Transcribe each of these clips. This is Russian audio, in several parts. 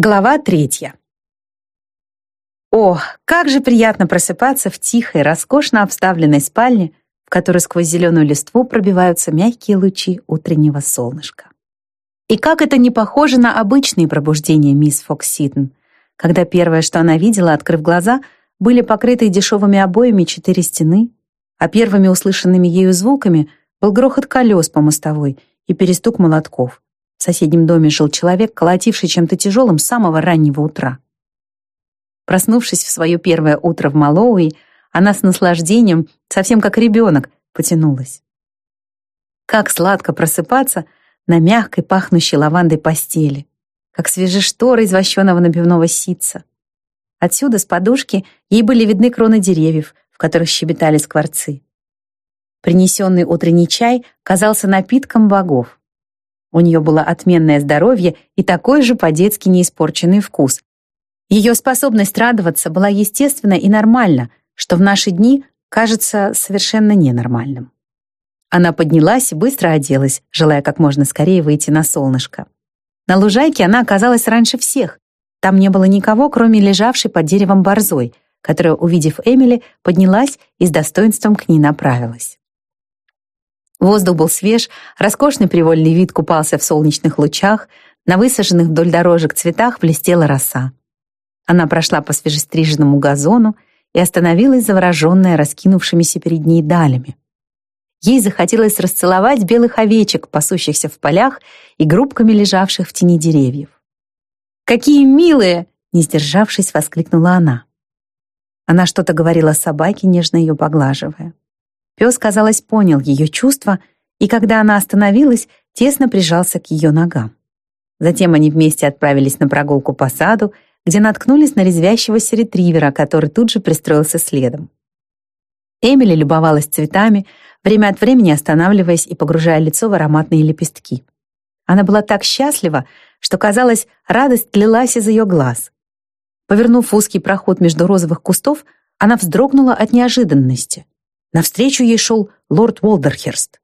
Глава третья. О, как же приятно просыпаться в тихой, роскошно обставленной спальне, в которой сквозь зеленую листву пробиваются мягкие лучи утреннего солнышка. И как это не похоже на обычные пробуждения мисс Фокситон, когда первое, что она видела, открыв глаза, были покрыты дешевыми обоями четыре стены, а первыми услышанными ею звуками был грохот колес по мостовой и перестук молотков — в соседнем доме жил человек, колотивший чем-то тяжелым с самого раннего утра. Проснувшись в свое первое утро в Малоуи, она с наслаждением, совсем как ребенок, потянулась. Как сладко просыпаться на мягкой, пахнущей лавандой постели, как свежие шторы из вощеного набивного ситца. Отсюда, с подушки, ей были видны кроны деревьев, в которых щебетали скворцы. Принесенный утренний чай казался напитком богов. У нее было отменное здоровье и такой же по-детски неиспорченный вкус. Ее способность радоваться была естественна и нормальна, что в наши дни кажется совершенно ненормальным. Она поднялась и быстро оделась, желая как можно скорее выйти на солнышко. На лужайке она оказалась раньше всех. Там не было никого, кроме лежавшей под деревом борзой, которая, увидев Эмили, поднялась и с достоинством к ней направилась. Воздух был свеж, роскошный привольный вид купался в солнечных лучах, на высаженных вдоль дорожек цветах блестела роса. Она прошла по свежестриженному газону и остановилась завороженная раскинувшимися перед ней далями. Ей захотелось расцеловать белых овечек, пасущихся в полях и группками лежавших в тени деревьев. «Какие милые!» — не сдержавшись, воскликнула она. Она что-то говорила собаке, нежно ее поглаживая. Пес, казалось, понял ее чувства, и когда она остановилась, тесно прижался к ее ногам. Затем они вместе отправились на прогулку по саду, где наткнулись на резвящегося ретривера, который тут же пристроился следом. Эмили любовалась цветами, время от времени останавливаясь и погружая лицо в ароматные лепестки. Она была так счастлива, что, казалось, радость лилась из ее глаз. Повернув узкий проход между розовых кустов, она вздрогнула от неожиданности. Навстречу ей шел лорд Уолдерхерст.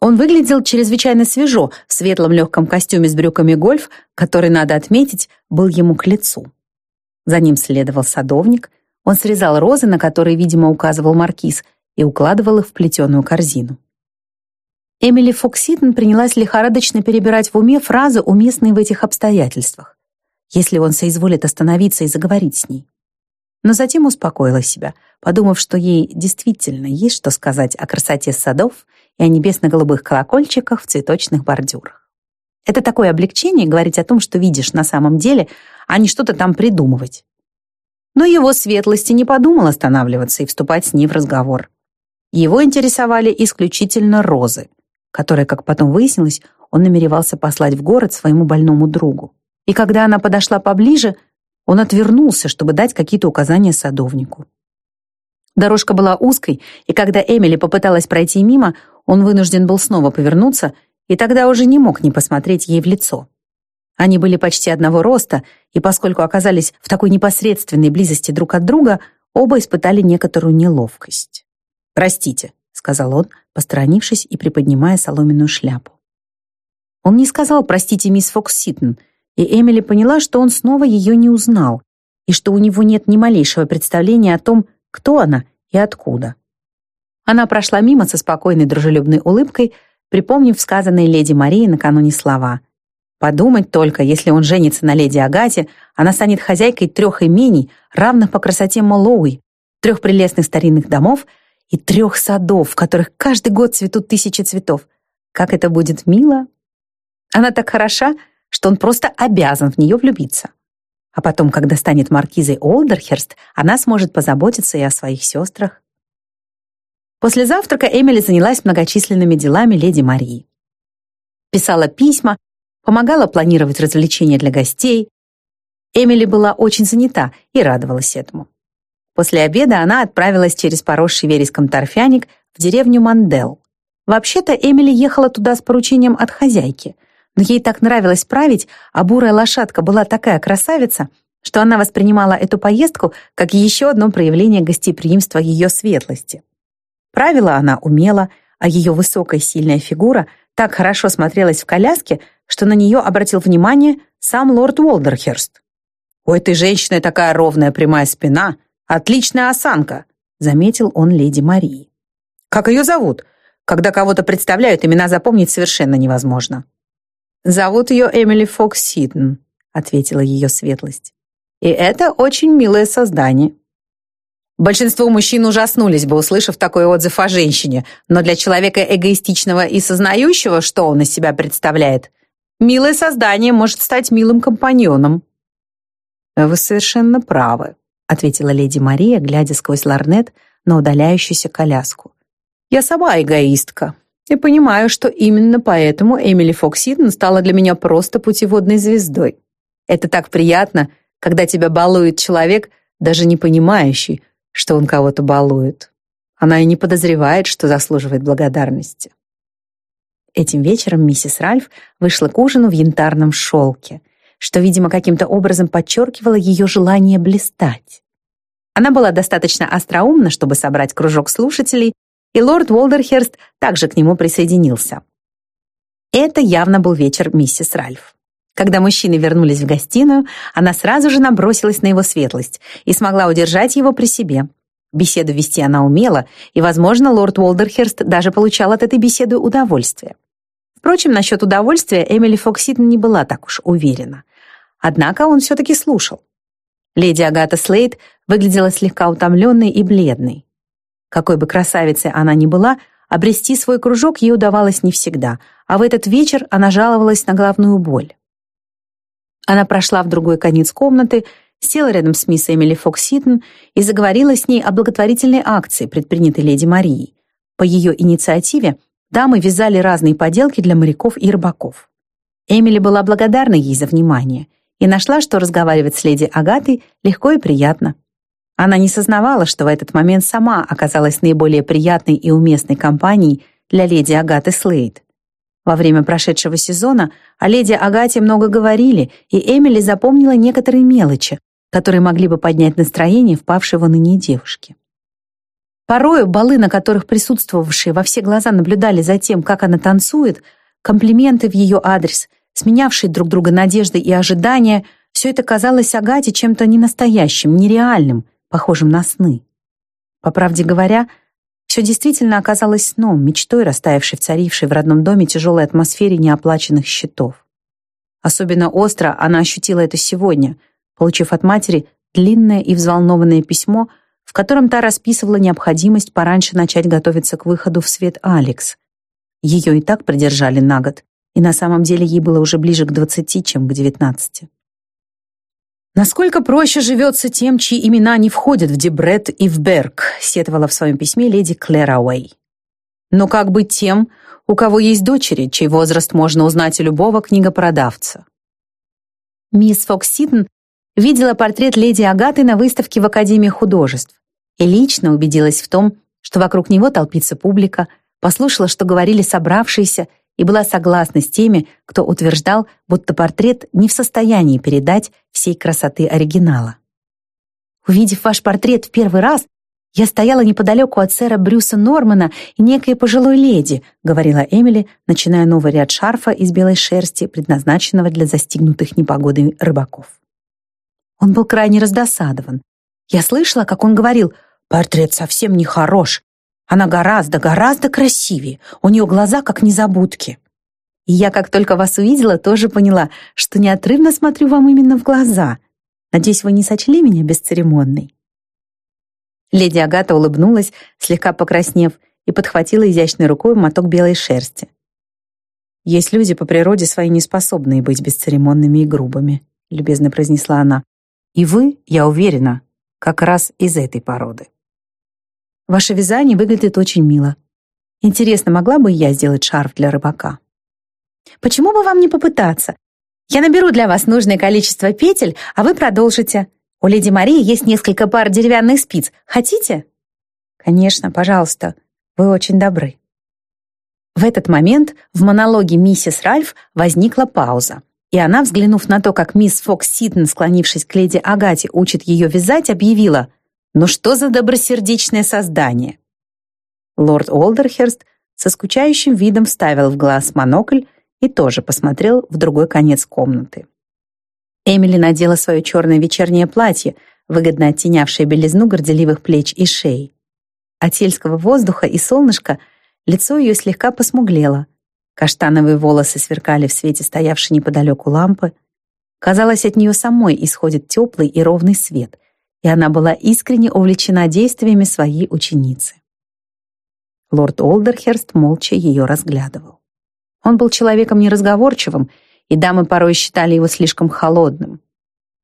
Он выглядел чрезвычайно свежо в светлом легком костюме с брюками гольф, который, надо отметить, был ему к лицу. За ним следовал садовник. Он срезал розы, на которые, видимо, указывал маркиз, и укладывал их в плетеную корзину. Эмили Фокситон принялась лихорадочно перебирать в уме фразы, уместные в этих обстоятельствах, если он соизволит остановиться и заговорить с ней но затем успокоила себя, подумав, что ей действительно есть что сказать о красоте садов и о небесно-голубых колокольчиках в цветочных бордюрах. Это такое облегчение говорить о том, что видишь на самом деле, а не что-то там придумывать. Но его светлости не подумал останавливаться и вступать с ней в разговор. Его интересовали исключительно розы, которые, как потом выяснилось, он намеревался послать в город своему больному другу. И когда она подошла поближе, он отвернулся, чтобы дать какие-то указания садовнику. Дорожка была узкой, и когда Эмили попыталась пройти мимо, он вынужден был снова повернуться, и тогда уже не мог не посмотреть ей в лицо. Они были почти одного роста, и поскольку оказались в такой непосредственной близости друг от друга, оба испытали некоторую неловкость. «Простите», — сказал он, посторонившись и приподнимая соломенную шляпу. Он не сказал «простите, мисс Фокс Ситон», и Эмили поняла, что он снова ее не узнал, и что у него нет ни малейшего представления о том, кто она и откуда. Она прошла мимо со спокойной дружелюбной улыбкой, припомнив сказанные леди Марии накануне слова. Подумать только, если он женится на леди Агате, она станет хозяйкой трех имений, равных по красоте Молоуи, трех прелестных старинных домов и трех садов, в которых каждый год цветут тысячи цветов. Как это будет мило! Она так хороша, что он просто обязан в нее влюбиться. А потом, когда станет маркизой Олдерхерст, она сможет позаботиться и о своих сестрах. После завтрака Эмили занялась многочисленными делами леди Марии. Писала письма, помогала планировать развлечения для гостей. Эмили была очень занята и радовалась этому. После обеда она отправилась через поросший вереском торфяник в деревню Мандел. Вообще-то Эмили ехала туда с поручением от хозяйки, но ей так нравилось править, а бурая лошадка была такая красавица, что она воспринимала эту поездку как еще одно проявление гостеприимства ее светлости. Правила она умела, а ее высокая сильная фигура так хорошо смотрелась в коляске, что на нее обратил внимание сам лорд Уолдерхерст. «У этой женщины такая ровная прямая спина, отличная осанка», заметил он леди Марии. «Как ее зовут? Когда кого-то представляют, имена запомнить совершенно невозможно». «Зовут ее Эмили Фокс Сиден», ответила ее светлость. «И это очень милое создание». Большинство мужчин ужаснулись бы, услышав такой отзыв о женщине, но для человека эгоистичного и сознающего, что он из себя представляет, милое создание может стать милым компаньоном. «Вы совершенно правы», — ответила леди Мария, глядя сквозь ларнет на удаляющуюся коляску. «Я сама эгоистка и понимаю, что именно поэтому Эмили Фокситон стала для меня просто путеводной звездой. Это так приятно, когда тебя балует человек, даже не понимающий, что он кого-то балует. Она и не подозревает, что заслуживает благодарности. Этим вечером миссис Ральф вышла к ужину в янтарном шелке, что, видимо, каким-то образом подчеркивало ее желание блистать. Она была достаточно остроумна, чтобы собрать кружок слушателей, и лорд Уолдерхерст также к нему присоединился. Это явно был вечер миссис Ральф. Когда мужчины вернулись в гостиную, она сразу же набросилась на его светлость и смогла удержать его при себе. Беседу вести она умела, и, возможно, лорд Уолдерхерст даже получал от этой беседы удовольствие. Впрочем, насчет удовольствия Эмили Фокситон не была так уж уверена. Однако он все-таки слушал. Леди Агата Слейд выглядела слегка утомленной и бледной. Какой бы красавицей она ни была, обрести свой кружок ей удавалось не всегда, а в этот вечер она жаловалась на головную боль. Она прошла в другой конец комнаты, села рядом с мисс Эмили Фокситон и заговорила с ней о благотворительной акции, предпринятой леди Марией. По ее инициативе дамы вязали разные поделки для моряков и рыбаков. Эмили была благодарна ей за внимание и нашла, что разговаривать с леди Агатой легко и приятно. Она не сознавала, что в этот момент сама оказалась наиболее приятной и уместной компанией для леди Агаты Слейд. Во время прошедшего сезона о леди Агате много говорили, и Эмили запомнила некоторые мелочи, которые могли бы поднять настроение впавшей в уныние девушки. Порою балы, на которых присутствовавшие во все глаза наблюдали за тем, как она танцует, комплименты в ее адрес, сменявшие друг друга надежды и ожидания, все это казалось Агате чем-то ненастоящим, нереальным, похожим на сны. По правде говоря, все действительно оказалось сном, мечтой, растаявшей в царившей в родном доме тяжелой атмосфере неоплаченных счетов. Особенно остро она ощутила это сегодня, получив от матери длинное и взволнованное письмо, в котором та расписывала необходимость пораньше начать готовиться к выходу в свет Алекс. Ее и так придержали на год, и на самом деле ей было уже ближе к двадцати, чем к девятнадцати. «Насколько проще живется тем, чьи имена не входят в Дебрет и в Берг», сетовала в своем письме леди Клэр Ауэй. «Но как быть тем, у кого есть дочери, чей возраст можно узнать у любого книгопродавца?» Мисс Фокс видела портрет леди Агаты на выставке в Академии художеств и лично убедилась в том, что вокруг него толпится публика, послушала, что говорили собравшиеся, и была согласна с теми, кто утверждал, будто портрет не в состоянии передать всей красоты оригинала. Увидев ваш портрет в первый раз, я стояла неподалеку от сэра Брюса Нормана и некой пожилой леди, говорила Эмили, начиная новый ряд шарфа из белой шерсти, предназначенного для застигнутых непогодой рыбаков. Он был крайне раздосадован. Я слышала, как он говорил, «Портрет совсем не хорош. Она гораздо, гораздо красивее. У нее глаза как незабудки. И я, как только вас увидела, тоже поняла, что неотрывно смотрю вам именно в глаза. Надеюсь, вы не сочли меня бесцеремонной?» Леди Агата улыбнулась, слегка покраснев, и подхватила изящной рукой моток белой шерсти. «Есть люди по природе своей неспособные быть бесцеремонными и грубыми», любезно произнесла она. «И вы, я уверена, как раз из этой породы». Ваше вязание выглядит очень мило. Интересно, могла бы я сделать шарф для рыбака? Почему бы вам не попытаться? Я наберу для вас нужное количество петель, а вы продолжите. У леди Марии есть несколько пар деревянных спиц. Хотите? Конечно, пожалуйста. Вы очень добры. В этот момент в монологе миссис Ральф возникла пауза, и она, взглянув на то, как мисс Фокс Ситон, склонившись к леди Агате, учит ее вязать, объявила ну что за добросердечное создание? Лорд Олдерхерст со скучающим видом вставил в глаз монокль и тоже посмотрел в другой конец комнаты. Эмили надела свое черное вечернее платье, выгодно оттенявшее белизну горделивых плеч и шеи. От сельского воздуха и солнышка лицо ее слегка посмуглело. Каштановые волосы сверкали в свете стоявшей неподалеку лампы. Казалось, от нее самой исходит теплый и ровный свет, и она была искренне увлечена действиями своей ученицы. Лорд Олдерхерст молча ее разглядывал. Он был человеком неразговорчивым, и дамы порой считали его слишком холодным.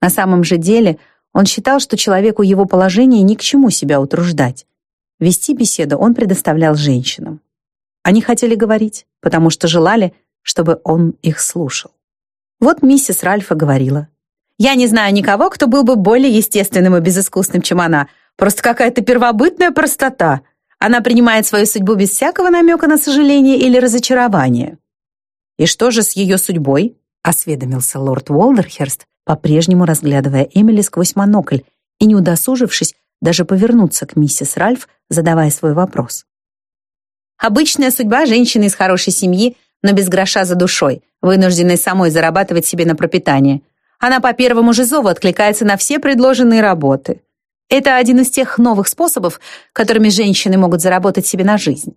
На самом же деле он считал, что человеку его положения ни к чему себя утруждать. Вести беседу он предоставлял женщинам. Они хотели говорить, потому что желали, чтобы он их слушал. Вот миссис Ральфа говорила. «Я не знаю никого, кто был бы более естественным и безыскусным, чем она. Просто какая-то первобытная простота. Она принимает свою судьбу без всякого намека на сожаление или разочарование. «И что же с ее судьбой?» — осведомился лорд Уолдерхерст, по-прежнему разглядывая Эмили сквозь монокль и не удосужившись даже повернуться к миссис Ральф, задавая свой вопрос. «Обычная судьба женщины из хорошей семьи, но без гроша за душой, вынужденной самой зарабатывать себе на пропитание. Она по первому же зову откликается на все предложенные работы. Это один из тех новых способов, которыми женщины могут заработать себе на жизнь.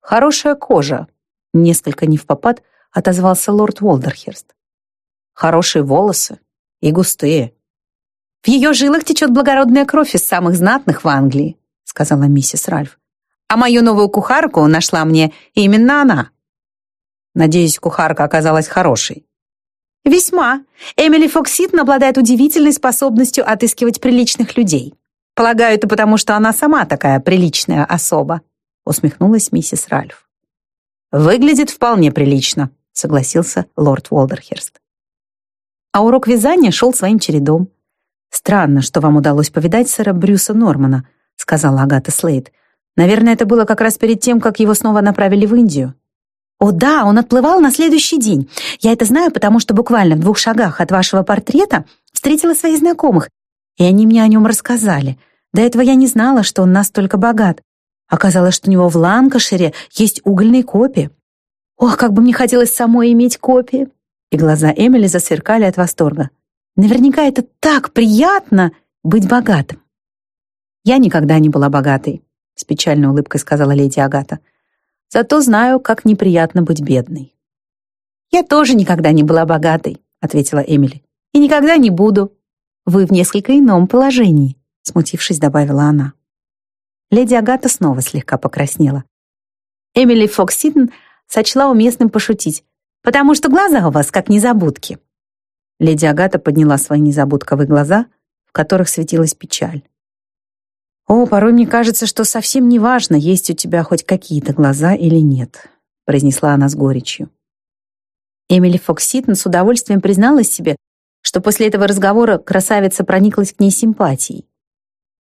Хорошая кожа, несколько не в попад, отозвался лорд Уолдерхерст. Хорошие волосы и густые. В ее жилах течет благородная кровь из самых знатных в Англии, сказала миссис Ральф. А мою новую кухарку нашла мне именно она. Надеюсь, кухарка оказалась хорошей. Весьма. Эмили Фокситон обладает удивительной способностью отыскивать приличных людей. Полагаю, это потому, что она сама такая приличная особа, усмехнулась миссис Ральф. Выглядит вполне прилично, согласился лорд Уолдерхерст. А урок вязания шел своим чередом. «Странно, что вам удалось повидать сэра Брюса Нормана», сказала Агата Слейд. «Наверное, это было как раз перед тем, как его снова направили в Индию». «О да, он отплывал на следующий день. Я это знаю, потому что буквально в двух шагах от вашего портрета встретила своих знакомых, и они мне о нем рассказали. До этого я не знала, что он настолько богат. Оказалось, что у него в Ланкашире есть угольные копии. Ох, как бы мне хотелось самой иметь копии!» И глаза Эмили засверкали от восторга. «Наверняка это так приятно быть богатым!» «Я никогда не была богатой», — с печальной улыбкой сказала леди Агата. «Зато знаю, как неприятно быть бедной». «Я тоже никогда не была богатой», — ответила Эмили. «И никогда не буду. Вы в несколько ином положении», — смутившись, добавила она. Леди Агата снова слегка покраснела. Эмили Фоксиден сочла уместным пошутить, потому что глаза у вас как незабудки. Леди Агата подняла свои незабудковые глаза, в которых светилась печаль. «О, порой мне кажется, что совсем не важно, есть у тебя хоть какие-то глаза или нет», произнесла она с горечью. Эмили Фокситон с удовольствием призналась себе, что после этого разговора красавица прониклась к ней симпатией.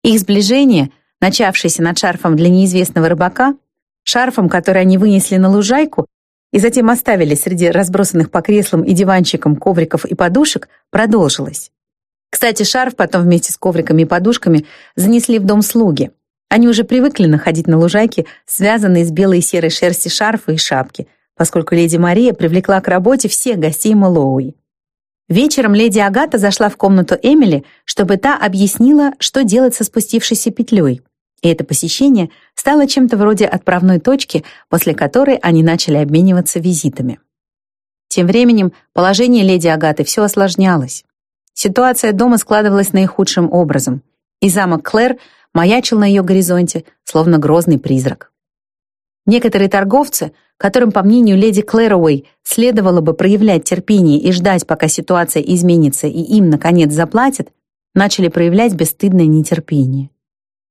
Их сближение, начавшееся над шарфом для неизвестного рыбака, шарфом, который они вынесли на лужайку и затем оставили среди разбросанных по креслам и диванчикам ковриков и подушек, продолжилось. Кстати, шарф потом вместе с ковриками и подушками занесли в дом слуги. Они уже привыкли находить на лужайке связанные с белой и серой шерсти шарфы и шапки, поскольку леди Мария привлекла к работе всех гостей Мэллоуи. Вечером леди Агата зашла в комнату Эмили, чтобы та объяснила, что делать со спустившейся петлей. И это посещение стало чем-то вроде отправной точки, после которой они начали обмениваться визитами. Тем временем положение леди Агаты все осложнялось. Ситуация дома складывалась наихудшим образом, и замок Клэр маячил на ее горизонте, словно грозный призрак. Некоторые торговцы, которым, по мнению леди Клэроуэй, следовало бы проявлять терпение и ждать, пока ситуация изменится и им, наконец, заплатят, начали проявлять бесстыдное нетерпение.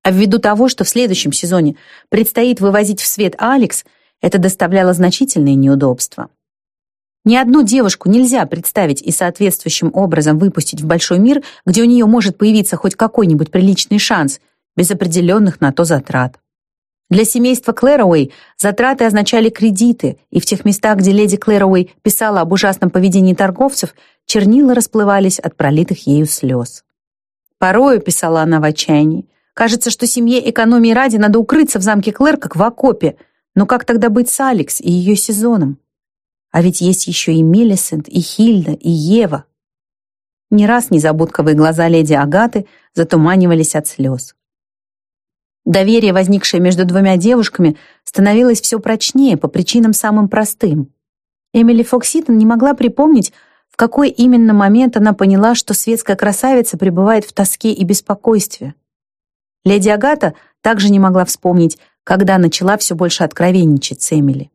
А ввиду того, что в следующем сезоне предстоит вывозить в свет Алекс, это доставляло значительные неудобства. Ни одну девушку нельзя представить и соответствующим образом выпустить в большой мир, где у нее может появиться хоть какой-нибудь приличный шанс, без определенных на то затрат. Для семейства Клэроуэй затраты означали кредиты, и в тех местах, где леди Клэроуэй писала об ужасном поведении торговцев, чернила расплывались от пролитых ею слез. Порою, писала она в отчаянии, Кажется, что семье экономии ради надо укрыться в замке Клэр, как в окопе. Но как тогда быть с Алекс и ее сезоном? А ведь есть еще и Мелисент, и Хильда, и Ева. Не раз незабудковые глаза леди Агаты затуманивались от слез. Доверие, возникшее между двумя девушками, становилось все прочнее по причинам самым простым. Эмили Фокситон не могла припомнить, в какой именно момент она поняла, что светская красавица пребывает в тоске и беспокойстве. Леди Агата также не могла вспомнить, когда начала все больше откровенничать с Эмили.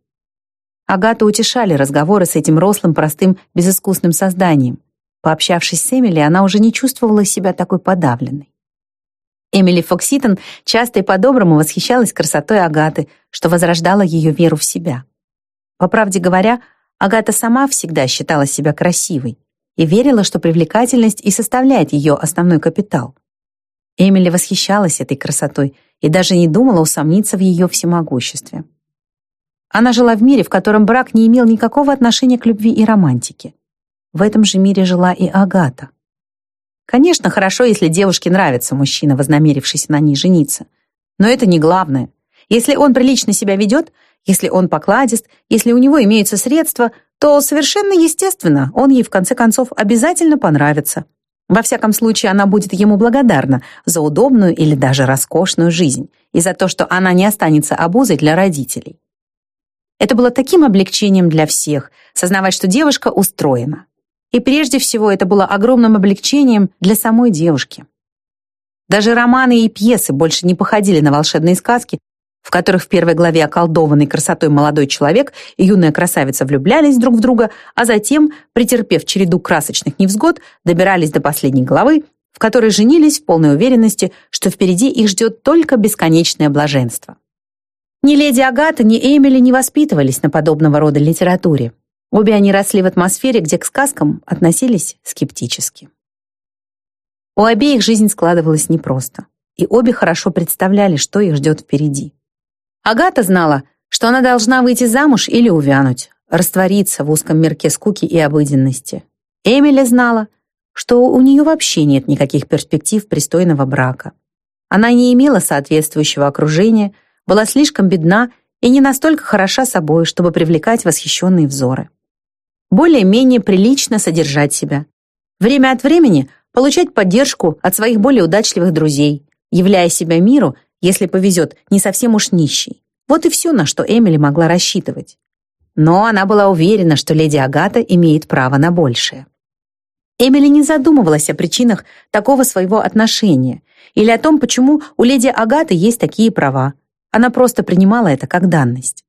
Агату утешали разговоры с этим рослым, простым, безыскусным созданием. Пообщавшись с Эмили, она уже не чувствовала себя такой подавленной. Эмили Фокситон часто и по-доброму восхищалась красотой Агаты, что возрождало ее веру в себя. По правде говоря, Агата сама всегда считала себя красивой и верила, что привлекательность и составляет ее основной капитал. Эмили восхищалась этой красотой и даже не думала усомниться в ее всемогуществе. Она жила в мире, в котором брак не имел никакого отношения к любви и романтике. В этом же мире жила и Агата. Конечно, хорошо, если девушке нравится мужчина, вознамерившийся на ней жениться. Но это не главное. Если он прилично себя ведет, если он покладист, если у него имеются средства, то совершенно естественно, он ей в конце концов обязательно понравится. Во всяком случае, она будет ему благодарна за удобную или даже роскошную жизнь и за то, что она не останется обузой для родителей. Это было таким облегчением для всех, сознавать, что девушка устроена. И прежде всего это было огромным облегчением для самой девушки. Даже романы и пьесы больше не походили на волшебные сказки, в которых в первой главе околдованный красотой молодой человек и юная красавица влюблялись друг в друга, а затем, претерпев череду красочных невзгод, добирались до последней главы, в которой женились в полной уверенности, что впереди их ждет только бесконечное блаженство. Ни леди Агата, ни Эмили не воспитывались на подобного рода литературе. Обе они росли в атмосфере, где к сказкам относились скептически. У обеих жизнь складывалась непросто, и обе хорошо представляли, что их ждет впереди. Агата знала, что она должна выйти замуж или увянуть, раствориться в узком мирке скуки и обыденности. Эмили знала, что у нее вообще нет никаких перспектив пристойного брака. Она не имела соответствующего окружения, была слишком бедна и не настолько хороша собой, чтобы привлекать восхищенные взоры более-менее прилично содержать себя. Время от времени получать поддержку от своих более удачливых друзей, являя себя миру, если повезет, не совсем уж нищей. Вот и все, на что Эмили могла рассчитывать. Но она была уверена, что леди Агата имеет право на большее. Эмили не задумывалась о причинах такого своего отношения или о том, почему у леди Агаты есть такие права. Она просто принимала это как данность.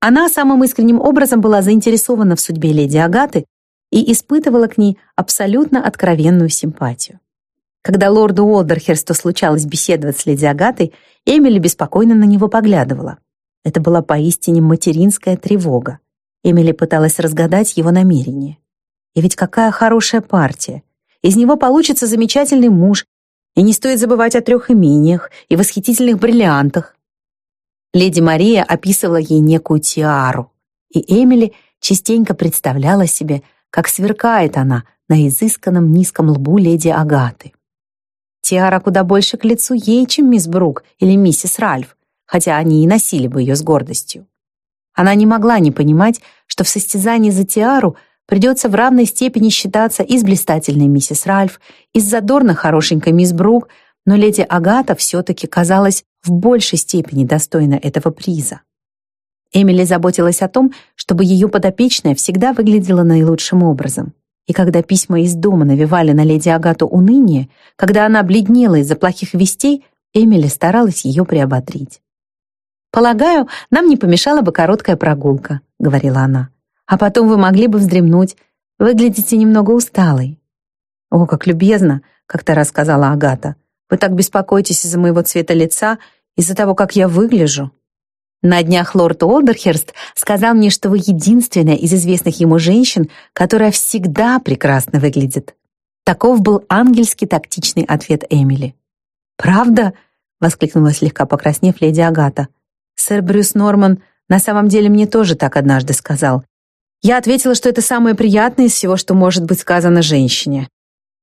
Она самым искренним образом была заинтересована в судьбе леди Агаты и испытывала к ней абсолютно откровенную симпатию. Когда лорду Уолдерхерсту случалось беседовать с леди Агатой, Эмили беспокойно на него поглядывала. Это была поистине материнская тревога. Эмили пыталась разгадать его намерение. И ведь какая хорошая партия. Из него получится замечательный муж, и не стоит забывать о трех имениях и восхитительных бриллиантах. Леди Мария описывала ей некую тиару, и Эмили частенько представляла себе, как сверкает она на изысканном низком лбу леди Агаты. Тиара куда больше к лицу ей, чем мисс Брук или миссис Ральф, хотя они и носили бы ее с гордостью. Она не могла не понимать, что в состязании за тиару придется в равной степени считаться и с блистательной миссис Ральф, и с задорно хорошенькой мисс Брук, но леди Агата все-таки казалась в большей степени достойна этого приза. Эмили заботилась о том, чтобы ее подопечная всегда выглядела наилучшим образом. И когда письма из дома навевали на леди Агату уныние, когда она бледнела из-за плохих вестей, Эмили старалась ее приободрить. «Полагаю, нам не помешала бы короткая прогулка», — говорила она. «А потом вы могли бы вздремнуть. Выглядите немного усталой». «О, как любезно», — как-то рассказала Агата. Вы так беспокоитесь из-за моего цвета лица, из-за того, как я выгляжу. На днях лорд Олдерхерст сказал мне, что вы единственная из известных ему женщин, которая всегда прекрасно выглядит. Таков был ангельский тактичный ответ Эмили. «Правда?» — воскликнула слегка покраснев леди Агата. «Сэр Брюс Норман на самом деле мне тоже так однажды сказал. Я ответила, что это самое приятное из всего, что может быть сказано женщине.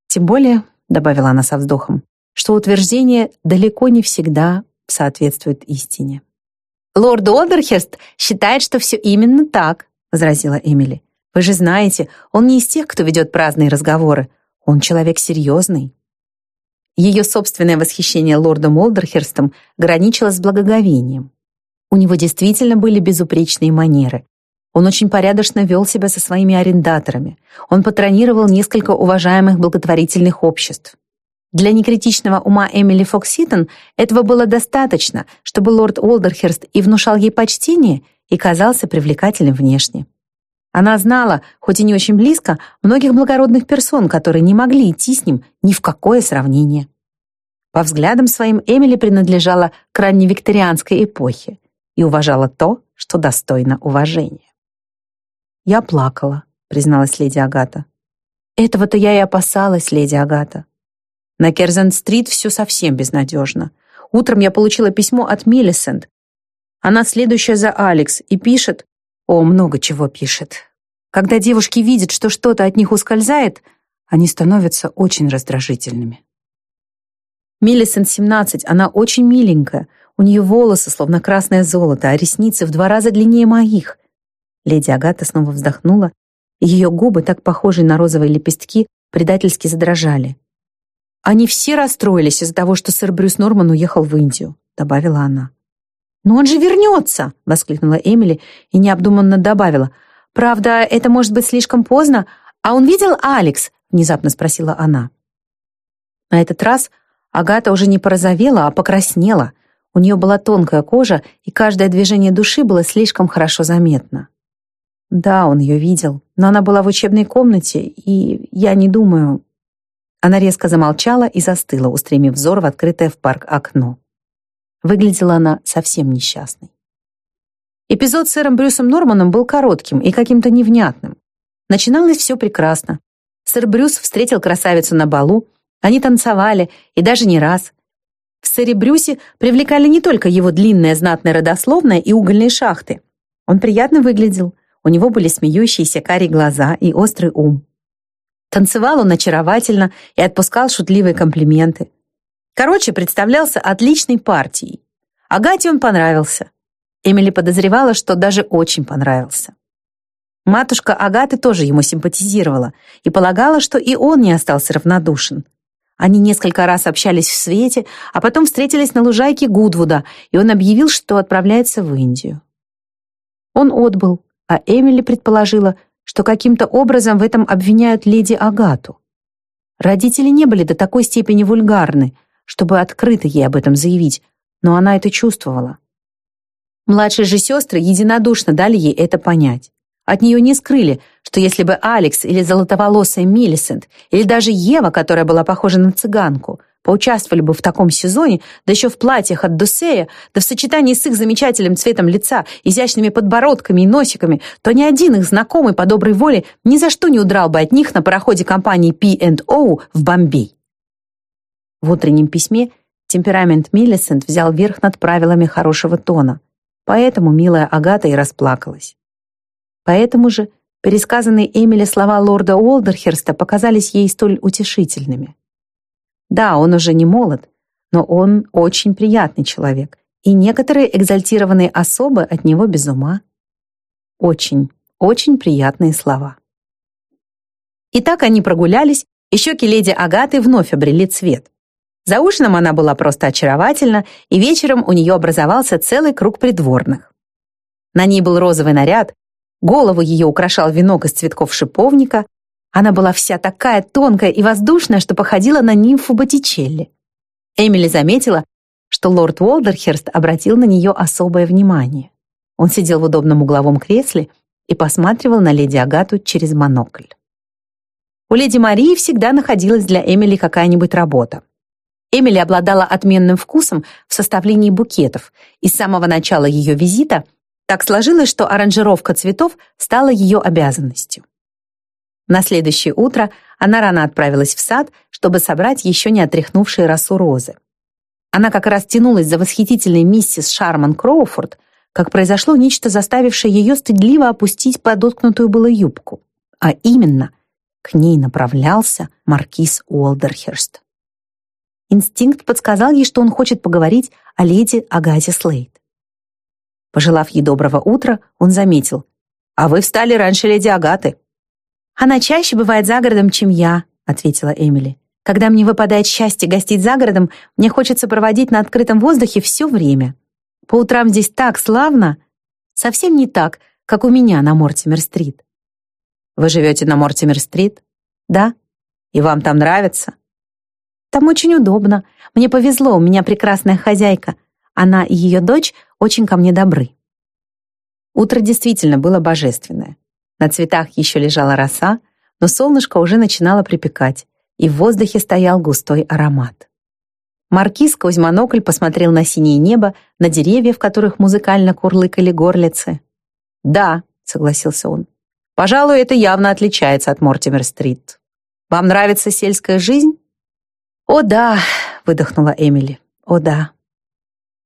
Тем более, — добавила она со вздохом, что утверждение далеко не всегда соответствует истине. «Лорд Олдерхерст считает, что все именно так», — возразила Эмили. «Вы же знаете, он не из тех, кто ведет праздные разговоры. Он человек серьезный. Ее собственное восхищение лордом Олдерхерстом граничило с благоговением. У него действительно были безупречные манеры. Он очень порядочно вел себя со своими арендаторами. Он патронировал несколько уважаемых благотворительных обществ. Для некритичного ума Эмили Фокситон этого было достаточно, чтобы лорд Олдерхерст и внушал ей почтение, и казался привлекательным внешне. Она знала, хоть и не очень близко, многих благородных персон, которые не могли идти с ним ни в какое сравнение. По взглядам своим Эмили принадлежала к ранневикторианской эпохе и уважала то, что достойно уважения. «Я плакала», — призналась леди Агата. «Этого-то я и опасалась, леди Агата. На Керзен-стрит все совсем безнадежно. Утром я получила письмо от Миллисент. Она следующая за Алекс и пишет... О, много чего пишет. Когда девушки видят, что что-то от них ускользает, они становятся очень раздражительными. Миллисент 17, она очень миленькая. У нее волосы, словно красное золото, а ресницы в два раза длиннее моих. Леди Агата снова вздохнула, ее губы, так похожие на розовые лепестки, предательски задрожали. «Они все расстроились из-за того, что сэр Брюс Норман уехал в Индию», — добавила она. «Но он же вернется!» — воскликнула Эмили и необдуманно добавила. «Правда, это может быть слишком поздно. А он видел Алекс?» — внезапно спросила она. На этот раз Агата уже не порозовела, а покраснела. У нее была тонкая кожа, и каждое движение души было слишком хорошо заметно. Да, он ее видел, но она была в учебной комнате, и я не думаю... Она резко замолчала и застыла, устремив взор в открытое в парк окно. Выглядела она совсем несчастной. Эпизод с сэром Брюсом Норманом был коротким и каким-то невнятным. Начиналось все прекрасно. Сэр Брюс встретил красавицу на балу, они танцевали, и даже не раз. В сэре Брюсе привлекали не только его длинная знатная родословная и угольные шахты. Он приятно выглядел, у него были смеющиеся карие глаза и острый ум. Танцевал он очаровательно и отпускал шутливые комплименты. Короче, представлялся отличной партией. Агате он понравился. Эмили подозревала, что даже очень понравился. Матушка Агаты тоже ему симпатизировала и полагала, что и он не остался равнодушен. Они несколько раз общались в свете, а потом встретились на лужайке Гудвуда, и он объявил, что отправляется в Индию. Он отбыл, а Эмили предположила, что каким-то образом в этом обвиняют леди Агату. Родители не были до такой степени вульгарны, чтобы открыто ей об этом заявить, но она это чувствовала. Младшие же сестры единодушно дали ей это понять. От нее не скрыли, что если бы Алекс или золотоволосая Миллисент, или даже Ева, которая была похожа на цыганку, поучаствовали бы в таком сезоне, да еще в платьях от Дусея, да в сочетании с их замечательным цветом лица, изящными подбородками и носиками, то ни один их знакомый по доброй воле ни за что не удрал бы от них на пароходе компании P&O в Бомбей. В утреннем письме темперамент Миллисент взял верх над правилами хорошего тона, поэтому милая Агата и расплакалась. Поэтому же пересказанные Эмили слова лорда Уолдерхерста показались ей столь утешительными. Да, он уже не молод, но он очень приятный человек, и некоторые экзальтированные особы от него без ума. Очень, очень приятные слова. И так они прогулялись, и щеки леди Агаты вновь обрели цвет. За ужином она была просто очаровательна, и вечером у нее образовался целый круг придворных. На ней был розовый наряд, голову ее украшал венок из цветков шиповника, она была вся такая тонкая и воздушная, что походила на нимфу Боттичелли. Эмили заметила, что лорд Уолдерхерст обратил на нее особое внимание. Он сидел в удобном угловом кресле и посматривал на леди Агату через монокль. У леди Марии всегда находилась для Эмили какая-нибудь работа. Эмили обладала отменным вкусом в составлении букетов, и с самого начала ее визита так сложилось, что аранжировка цветов стала ее обязанностью. На следующее утро она рано отправилась в сад, чтобы собрать еще не отряхнувшие росу розы. Она как раз тянулась за восхитительной миссис Шарман Кроуфорд, как произошло нечто, заставившее ее стыдливо опустить подоткнутую было юбку. А именно, к ней направлялся маркиз Уолдерхерст. Инстинкт подсказал ей, что он хочет поговорить о леди Агате Слейд. Пожелав ей доброго утра, он заметил. «А вы встали раньше леди Агаты». «Она чаще бывает за городом, чем я», — ответила Эмили. «Когда мне выпадает счастье гостить за городом, мне хочется проводить на открытом воздухе все время. По утрам здесь так славно. Совсем не так, как у меня на Мортимер-стрит». «Вы живете на Мортимер-стрит?» «Да». «И вам там нравится?» «Там очень удобно. Мне повезло, у меня прекрасная хозяйка. Она и ее дочь очень ко мне добры». Утро действительно было божественное. На цветах еще лежала роса, но солнышко уже начинало припекать, и в воздухе стоял густой аромат. Маркиз сквозь монокль посмотрел на синее небо, на деревья, в которых музыкально курлыкали горлицы. «Да», — согласился он, — «пожалуй, это явно отличается от Мортимер-стрит. Вам нравится сельская жизнь?» «О да», — выдохнула Эмили, — «о да».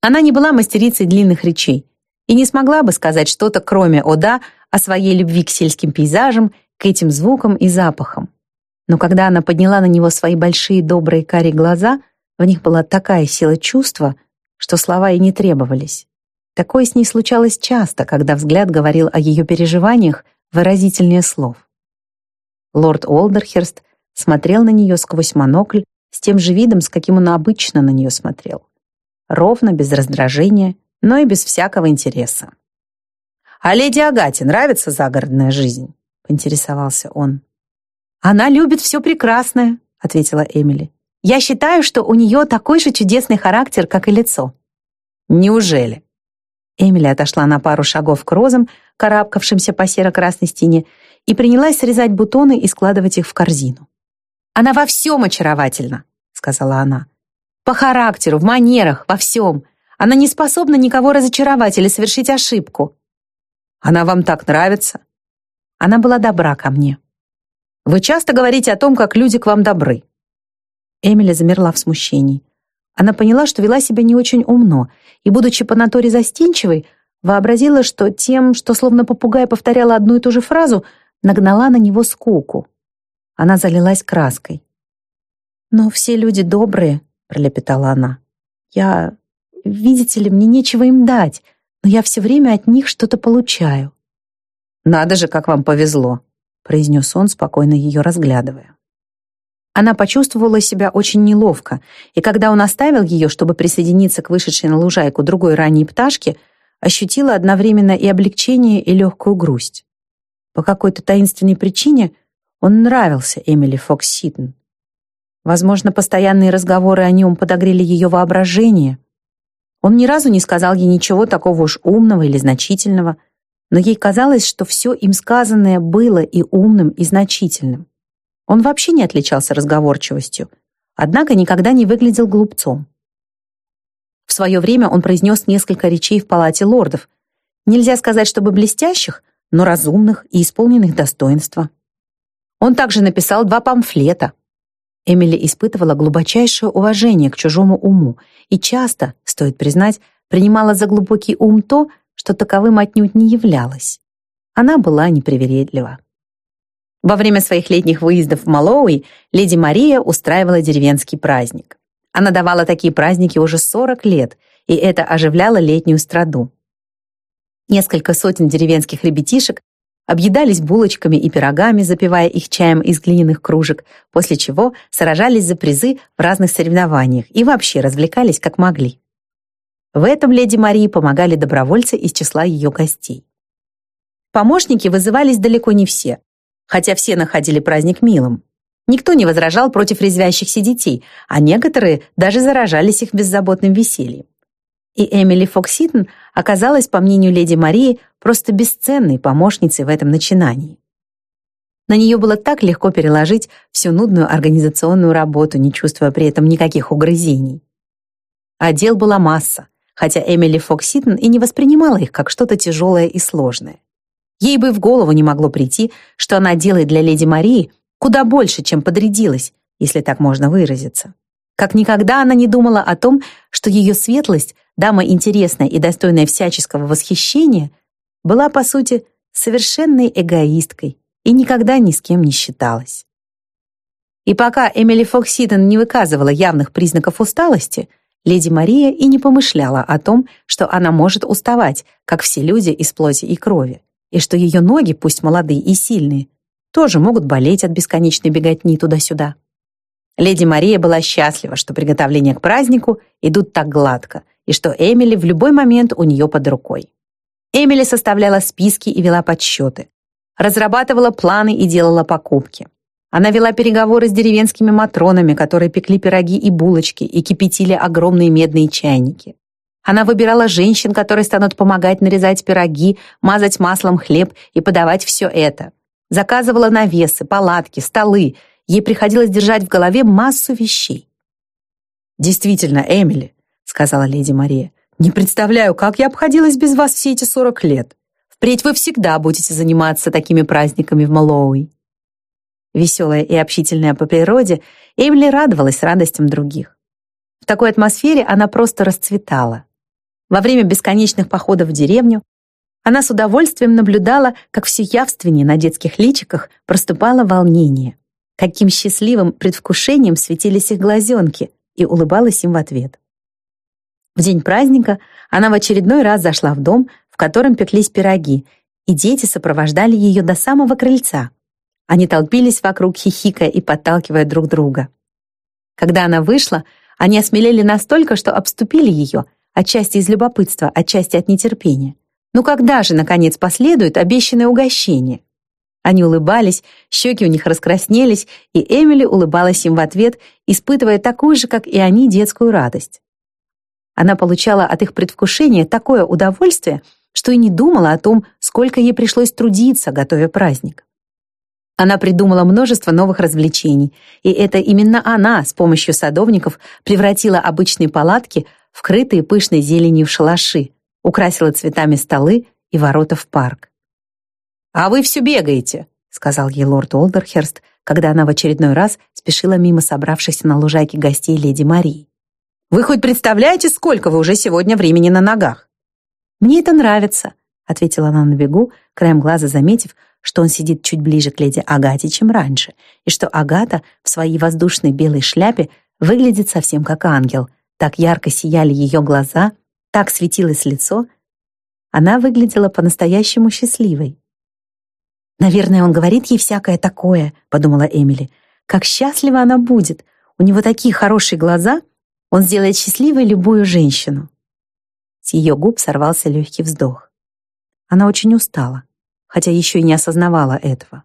Она не была мастерицей длинных речей и не смогла бы сказать что-то, кроме «о да», о своей любви к сельским пейзажам, к этим звукам и запахам. Но когда она подняла на него свои большие добрые карие глаза, в них была такая сила чувства, что слова и не требовались. Такое с ней случалось часто, когда взгляд говорил о ее переживаниях выразительнее слов. Лорд Олдерхерст смотрел на нее сквозь монокль с тем же видом, с каким он обычно на нее смотрел. Ровно, без раздражения, но и без всякого интереса. «А леди Агате нравится загородная жизнь?» — поинтересовался он. «Она любит все прекрасное», — ответила Эмили. «Я считаю, что у нее такой же чудесный характер, как и лицо». «Неужели?» Эмили отошла на пару шагов к розам, карабкавшимся по серо-красной стене, и принялась срезать бутоны и складывать их в корзину. «Она во всем очаровательна», — сказала она. «По характеру, в манерах, во всем. Она не способна никого разочаровать или совершить ошибку. Она вам так нравится?» Она была добра ко мне. «Вы часто говорите о том, как люди к вам добры». Эмили замерла в смущении. Она поняла, что вела себя не очень умно, и, будучи по натуре застенчивой, вообразила, что тем, что словно попугай повторяла одну и ту же фразу, нагнала на него скуку. Она залилась краской. «Но все люди добрые», — пролепетала она. «Я... Видите ли, мне нечего им дать но я все время от них что-то получаю». «Надо же, как вам повезло», — произнес он, спокойно ее разглядывая. Она почувствовала себя очень неловко, и когда он оставил ее, чтобы присоединиться к вышедшей на лужайку другой ранней пташке, ощутила одновременно и облегчение, и легкую грусть. По какой-то таинственной причине он нравился Эмили Фокс Ситон. Возможно, постоянные разговоры о нем подогрели ее воображение — он ни разу не сказал ей ничего такого уж умного или значительного, но ей казалось, что все им сказанное было и умным, и значительным. Он вообще не отличался разговорчивостью, однако никогда не выглядел глупцом. В свое время он произнес несколько речей в палате лордов. Нельзя сказать, чтобы блестящих, но разумных и исполненных достоинства. Он также написал два памфлета, Эмили испытывала глубочайшее уважение к чужому уму и часто, стоит признать, принимала за глубокий ум то, что таковым отнюдь не являлось. Она была непривередлива. Во время своих летних выездов в Малоуи леди Мария устраивала деревенский праздник. Она давала такие праздники уже 40 лет, и это оживляло летнюю страду. Несколько сотен деревенских ребятишек объедались булочками и пирогами, запивая их чаем из глиняных кружек, после чего сражались за призы в разных соревнованиях и вообще развлекались как могли. В этом леди Марии помогали добровольцы из числа ее гостей. Помощники вызывались далеко не все, хотя все находили праздник милым. Никто не возражал против резвящихся детей, а некоторые даже заражались их беззаботным весельем и Эмили Фокситон оказалась, по мнению леди Марии, просто бесценной помощницей в этом начинании. На нее было так легко переложить всю нудную организационную работу, не чувствуя при этом никаких угрызений. А дел была масса, хотя Эмили Фокситон и не воспринимала их как что-то тяжелое и сложное. Ей бы в голову не могло прийти, что она делает для леди Марии куда больше, чем подрядилась, если так можно выразиться. Как никогда она не думала о том, что ее светлость дама интересная и достойная всяческого восхищения, была, по сути, совершенной эгоисткой и никогда ни с кем не считалась. И пока Эмили Фокситон не выказывала явных признаков усталости, леди Мария и не помышляла о том, что она может уставать, как все люди из плоти и крови, и что ее ноги, пусть молодые и сильные, тоже могут болеть от бесконечной беготни туда-сюда. Леди Мария была счастлива, что приготовления к празднику идут так гладко, и что Эмили в любой момент у нее под рукой. Эмили составляла списки и вела подсчеты, разрабатывала планы и делала покупки. Она вела переговоры с деревенскими матронами, которые пекли пироги и булочки и кипятили огромные медные чайники. Она выбирала женщин, которые станут помогать нарезать пироги, мазать маслом хлеб и подавать все это. Заказывала навесы, палатки, столы. Ей приходилось держать в голове массу вещей. «Действительно, Эмили», — сказала леди Мария, «не представляю, как я обходилась без вас все эти сорок лет. Впредь вы всегда будете заниматься такими праздниками в Малоуи». Веселая и общительная по природе, Эмили радовалась радостям других. В такой атмосфере она просто расцветала. Во время бесконечных походов в деревню она с удовольствием наблюдала, как все явственнее на детских личиках проступало волнение, каким счастливым предвкушением светились их глазенки и улыбалась им в ответ. В день праздника она в очередной раз зашла в дом, в котором пеклись пироги, и дети сопровождали ее до самого крыльца. Они толпились вокруг, хихикая и подталкивая друг друга. Когда она вышла, они осмелели настолько, что обступили ее — отчасти из любопытства, отчасти от нетерпения. Ну когда же, наконец, последует обещанное угощение? Они улыбались, щеки у них раскраснелись, и Эмили улыбалась им в ответ, испытывая такую же, как и они, детскую радость. Она получала от их предвкушения такое удовольствие, что и не думала о том, сколько ей пришлось трудиться, готовя праздник. Она придумала множество новых развлечений, и это именно она с помощью садовников превратила обычные палатки вкрытые пышной зеленью в шалаши, украсила цветами столы и ворота в парк. «А вы все бегаете», — сказал ей лорд Олдерхерст, когда она в очередной раз спешила мимо собравшихся на лужайке гостей леди Марии. «Вы хоть представляете, сколько вы уже сегодня времени на ногах?» «Мне это нравится», — ответила она на бегу, краем глаза заметив, что он сидит чуть ближе к леди Агате, чем раньше, и что Агата в своей воздушной белой шляпе выглядит совсем как ангел, так ярко сияли ее глаза, так светилось лицо. Она выглядела по-настоящему счастливой. «Наверное, он говорит ей всякое такое», — подумала Эмили. «Как счастлива она будет! У него такие хорошие глаза! Он сделает счастливой любую женщину!» С ее губ сорвался легкий вздох. Она очень устала, хотя еще и не осознавала этого.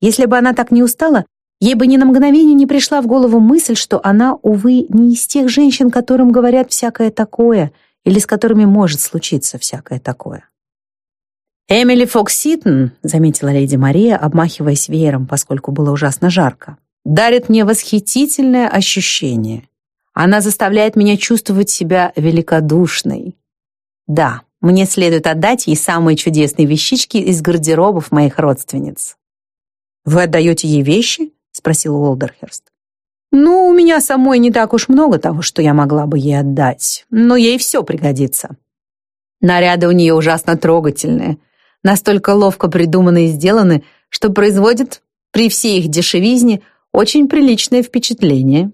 Если бы она так не устала, Ей бы ни на мгновение не пришла в голову мысль, что она, увы, не из тех женщин, которым говорят всякое такое, или с которыми может случиться всякое такое. «Эмили Фокситон», — заметила леди Мария, обмахиваясь веером, поскольку было ужасно жарко, «дарит мне восхитительное ощущение. Она заставляет меня чувствовать себя великодушной. Да, мне следует отдать ей самые чудесные вещички из гардеробов моих родственниц». «Вы отдаете ей вещи?» — спросил Уолдерхерст. «Ну, у меня самой не так уж много того, что я могла бы ей отдать, но ей все пригодится. Наряды у нее ужасно трогательные, настолько ловко придуманы и сделаны, что производят при всей их дешевизне очень приличное впечатление».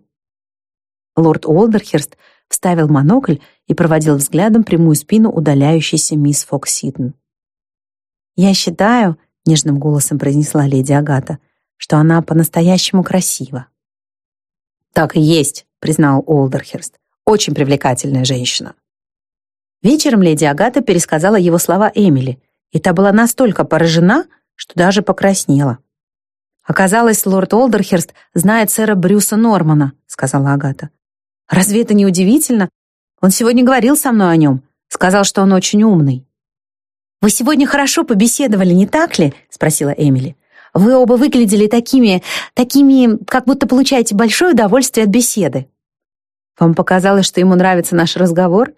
Лорд Уолдерхерст вставил монокль и проводил взглядом прямую спину удаляющейся мисс Фокс-Ситон. «Я считаю», — нежным голосом произнесла леди Агата, — что она по-настоящему красива. «Так и есть», — признал Олдерхерст. «Очень привлекательная женщина». Вечером леди Агата пересказала его слова Эмили, и та была настолько поражена, что даже покраснела. «Оказалось, лорд Олдерхерст знает сэра Брюса Нормана», — сказала Агата. «Разве это не удивительно? Он сегодня говорил со мной о нем, сказал, что он очень умный». «Вы сегодня хорошо побеседовали, не так ли?» — спросила Эмили. Вы оба выглядели такими, такими, как будто получаете большое удовольствие от беседы. Вам показалось, что ему нравится наш разговор?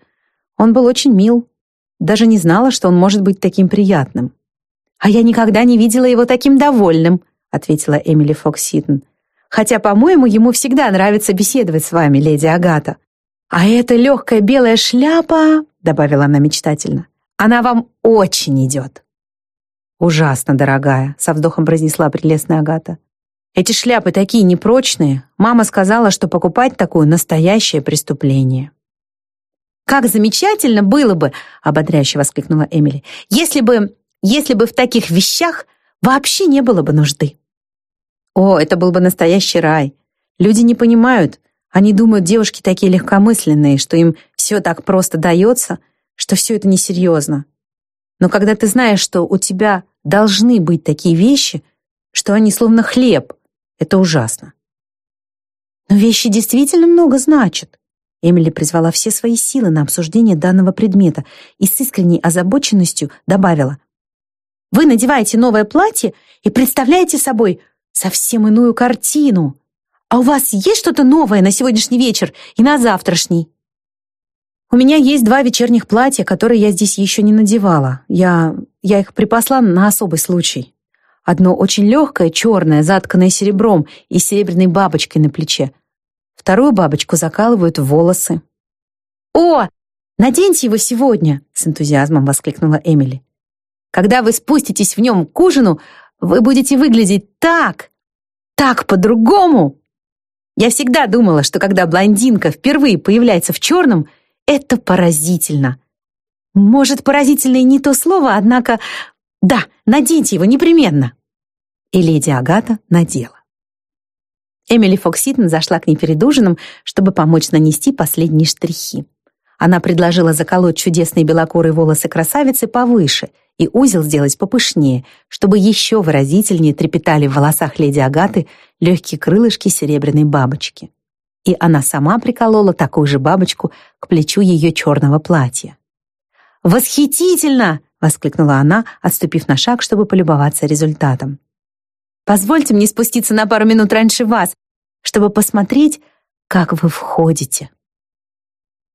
Он был очень мил. Даже не знала, что он может быть таким приятным. А я никогда не видела его таким довольным, ответила Эмили Фокситон. Хотя, по-моему, ему всегда нравится беседовать с вами, леди Агата. А эта легкая белая шляпа, добавила она мечтательно, она вам очень идет. «Ужасно, дорогая», — со вздохом произнесла прелестная Агата. «Эти шляпы такие непрочные. Мама сказала, что покупать такую — настоящее преступление». «Как замечательно было бы», — ободряюще воскликнула Эмили, «если бы, если бы в таких вещах вообще не было бы нужды. О, это был бы настоящий рай. Люди не понимают. Они думают, девушки такие легкомысленные, что им все так просто дается, что все это несерьезно. Но когда ты знаешь, что у тебя должны быть такие вещи, что они словно хлеб, это ужасно. Но вещи действительно много значат. Эмили призвала все свои силы на обсуждение данного предмета и с искренней озабоченностью добавила. «Вы надеваете новое платье и представляете собой совсем иную картину. А у вас есть что-то новое на сегодняшний вечер и на завтрашний?» «У меня есть два вечерних платья, которые я здесь еще не надевала. Я, я их припасла на особый случай. Одно очень легкое, черное, затканное серебром и серебряной бабочкой на плече. Вторую бабочку закалывают в волосы. «О, наденьте его сегодня!» — с энтузиазмом воскликнула Эмили. «Когда вы спуститесь в нем к ужину, вы будете выглядеть так, так по-другому!» Я всегда думала, что когда блондинка впервые появляется в черном, это поразительно. Может, поразительно и не то слово, однако... Да, наденьте его непременно. И леди Агата надела. Эмили Фокситон зашла к ней перед ужином, чтобы помочь нанести последние штрихи. Она предложила заколоть чудесные белокурые волосы красавицы повыше и узел сделать попышнее, чтобы еще выразительнее трепетали в волосах леди Агаты легкие крылышки серебряной бабочки. И она сама приколола такую же бабочку к плечу ее черного платья. «Восхитительно!» — воскликнула она, отступив на шаг, чтобы полюбоваться результатом. «Позвольте мне спуститься на пару минут раньше вас, чтобы посмотреть, как вы входите».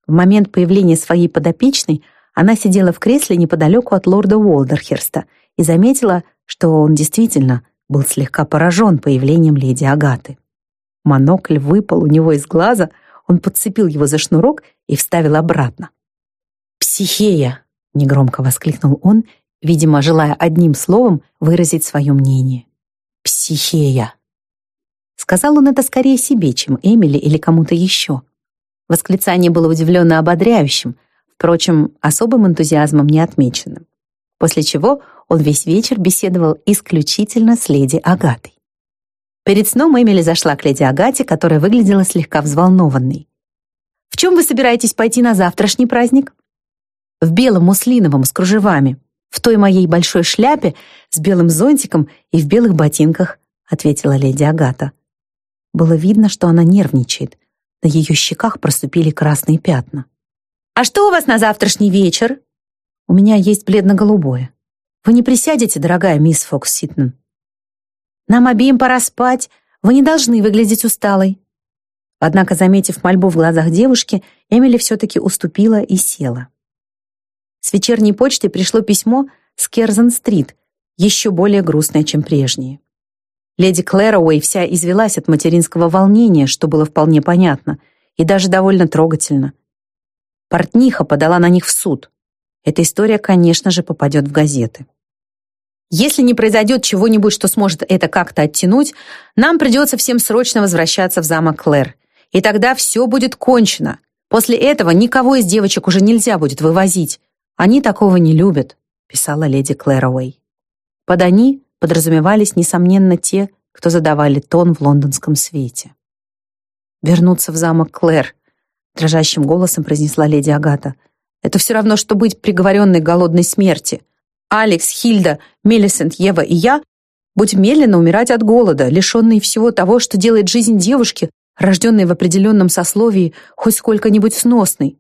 В момент появления своей подопечной она сидела в кресле неподалеку от лорда Уолдерхерста и заметила, что он действительно был слегка поражен появлением леди Агаты. Монокль выпал у него из глаза, он подцепил его за шнурок и вставил обратно. «Психея!» — негромко воскликнул он, видимо, желая одним словом выразить свое мнение. «Психея!» Сказал он это скорее себе, чем Эмили или кому-то еще. Восклицание было удивленно ободряющим, впрочем, особым энтузиазмом не отмеченным. После чего он весь вечер беседовал исключительно с леди Агатой. Перед сном Эмили зашла к леди Агате, которая выглядела слегка взволнованной. «В чем вы собираетесь пойти на завтрашний праздник?» «В белом муслиновом с кружевами, в той моей большой шляпе с белым зонтиком и в белых ботинках», ответила леди Агата. Было видно, что она нервничает. На ее щеках проступили красные пятна. «А что у вас на завтрашний вечер?» «У меня есть бледно-голубое. Вы не присядете, дорогая мисс Фокс Ситнен?» «Нам обеим пора спать. Вы не должны выглядеть усталой». Однако, заметив мольбу в глазах девушки, Эмили все-таки уступила и села. С вечерней почты пришло письмо с Керзен-стрит, еще более грустное, чем прежние. Леди Клэроуэй вся извелась от материнского волнения, что было вполне понятно, и даже довольно трогательно. Портниха подала на них в суд. Эта история, конечно же, попадет в газеты. Если не произойдет чего-нибудь, что сможет это как-то оттянуть, нам придется всем срочно возвращаться в замок Клэр. И тогда все будет кончено. После этого никого из девочек уже нельзя будет вывозить. Они такого не любят», — писала леди Клэроуэй. Под «они» подразумевались, несомненно, те, кто задавали тон в лондонском свете. «Вернуться в замок Клэр», — дрожащим голосом произнесла леди Агата. «Это все равно, что быть приговоренной к голодной смерти. Алекс, Хильда, Мелисент, Ева и я будем медленно умирать от голода, лишенные всего того, что делает жизнь девушки, рожденной в определенном сословии, хоть сколько-нибудь сносной.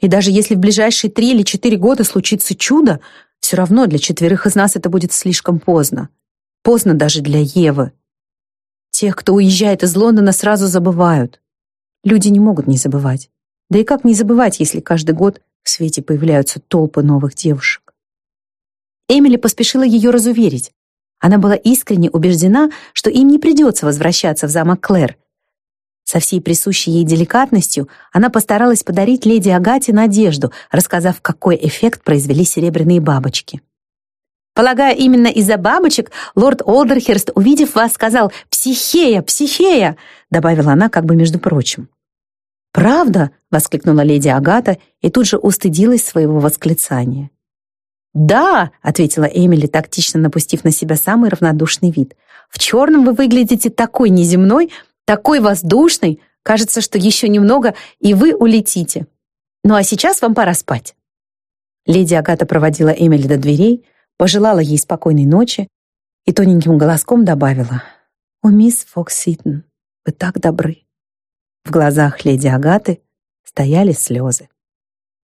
И даже если в ближайшие три или четыре года случится чудо, все равно для четверых из нас это будет слишком поздно. Поздно даже для Евы. Тех, кто уезжает из Лондона, сразу забывают. Люди не могут не забывать. Да и как не забывать, если каждый год в свете появляются толпы новых девушек? Эмили поспешила ее разуверить. Она была искренне убеждена, что им не придется возвращаться в замок Клэр, со всей присущей ей деликатностью она постаралась подарить леди Агате надежду, рассказав, какой эффект произвели серебряные бабочки. «Полагаю, именно из-за бабочек лорд Олдерхерст, увидев вас, сказал «Психея, психея!» добавила она как бы между прочим. «Правда?» — воскликнула леди Агата и тут же устыдилась своего восклицания. «Да», — ответила Эмили, тактично напустив на себя самый равнодушный вид. «В черном вы выглядите такой неземной, такой воздушный. Кажется, что еще немного, и вы улетите. Ну а сейчас вам пора спать». Леди Агата проводила Эмили до дверей, пожелала ей спокойной ночи и тоненьким голоском добавила «О, мисс Фокситон, вы так добры». В глазах леди Агаты стояли слезы.